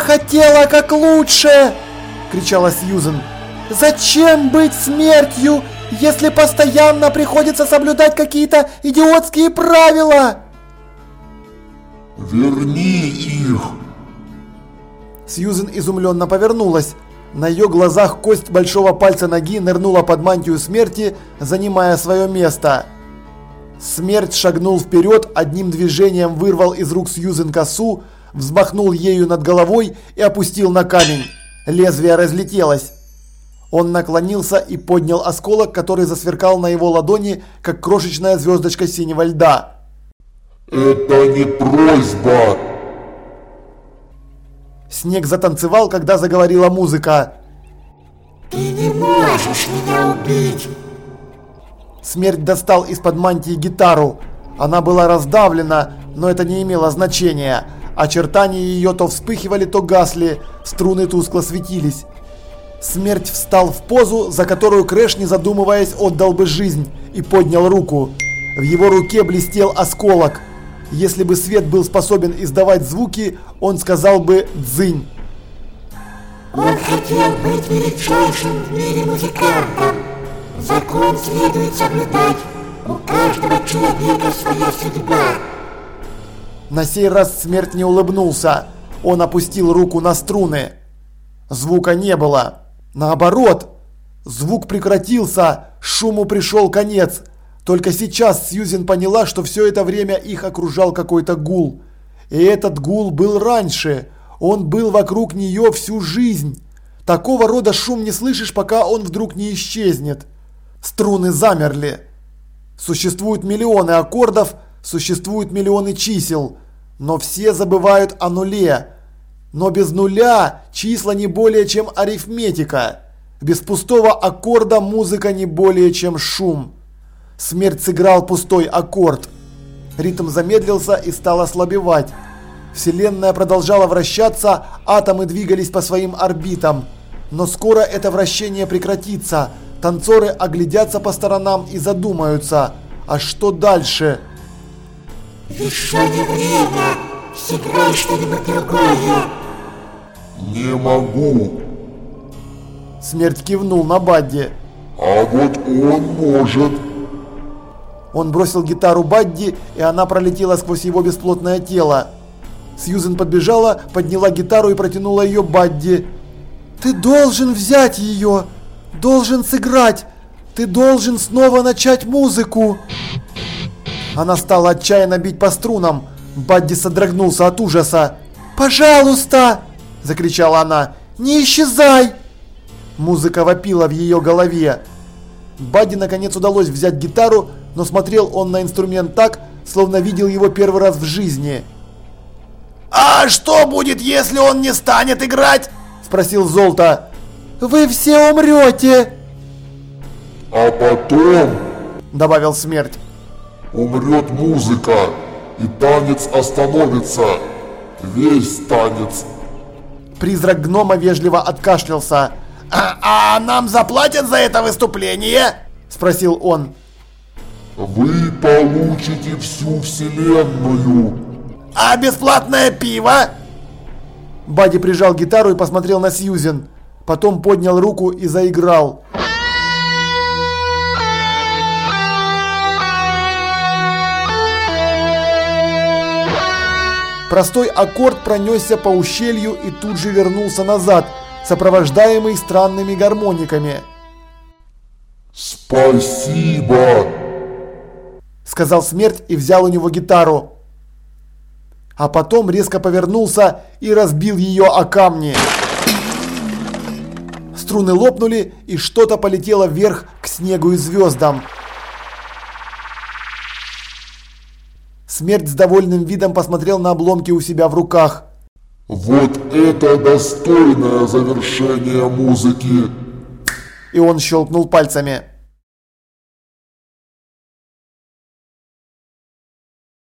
хотела как лучше!» – кричала Сьюзен. «Зачем быть смертью, если постоянно приходится соблюдать какие-то идиотские правила?» «Верни их!» Сьюзен изумленно повернулась. На ее глазах кость большого пальца ноги нырнула под мантию смерти, занимая свое место. Смерть шагнул вперед, одним движением вырвал из рук Сьюзен косу, взмахнул ею над головой и опустил на камень. Лезвие разлетелось. Он наклонился и поднял осколок, который засверкал на его ладони, как крошечная звездочка синего льда. «Это не просьба!» Снег затанцевал, когда заговорила музыка. «Ты не можешь меня убить!» Смерть достал из-под мантии гитару. Она была раздавлена, но это не имело значения. Очертания ее то вспыхивали, то гасли, струны тускло светились. Смерть встал в позу, за которую Крэш, не задумываясь, отдал бы жизнь, и поднял руку. В его руке блестел осколок. Если бы свет был способен издавать звуки, он сказал бы «дзынь». Он хотел быть величайшим в мире музыкантом. Закон следует соблюдать. У каждого человека своя судьба. На сей раз смерть не улыбнулся. Он опустил руку на струны. Звука не было. Наоборот, звук прекратился, шуму пришел конец. Только сейчас Сьюзен поняла, что все это время их окружал какой-то гул. И этот гул был раньше. Он был вокруг нее всю жизнь. Такого рода шум не слышишь, пока он вдруг не исчезнет. Струны замерли. Существуют миллионы аккордов, существуют миллионы чисел, но все забывают о нуле. Но без нуля числа не более чем арифметика. Без пустого аккорда музыка не более чем шум. Смерть сыграл пустой аккорд. Ритм замедлился и стал ослабевать. Вселенная продолжала вращаться, атомы двигались по своим орбитам. Но скоро это вращение прекратится. Танцоры оглядятся по сторонам и задумаются, а что дальше? Еще не время. Сыграй что-нибудь другое. Не могу. Смерть кивнул на Бадди. А вот он может. Он бросил гитару Бадди, и она пролетела сквозь его бесплотное тело. Сьюзен подбежала, подняла гитару и протянула ее Бадди. «Ты должен взять ее! Должен сыграть! Ты должен снова начать музыку!» Она стала отчаянно бить по струнам. Бадди содрогнулся от ужаса. «Пожалуйста!» – закричала она. «Не исчезай!» Музыка вопила в ее голове. Бадди наконец удалось взять гитару, но смотрел он на инструмент так, словно видел его первый раз в жизни. «А что будет, если он не станет играть?» – спросил Золото. «Вы все умрете!» А потом – добавил Смерть. Умрет музыка, и танец остановится. Весь танец. Призрак гнома вежливо откашлялся. «А, а нам заплатят за это выступление?» – спросил он. Вы получите всю вселенную. «А бесплатное пиво?» Бадди прижал гитару и посмотрел на Сьюзен. Потом поднял руку и заиграл. Простой аккорд пронесся по ущелью и тут же вернулся назад, сопровождаемый странными гармониками. Спасибо. Сказал смерть и взял у него гитару. А потом резко повернулся и разбил ее о камни. Струны лопнули и что-то полетело вверх к снегу и звездам. Смерть с довольным видом посмотрел на обломки у себя в руках. Вот это достойное завершение музыки. И он щелкнул пальцами.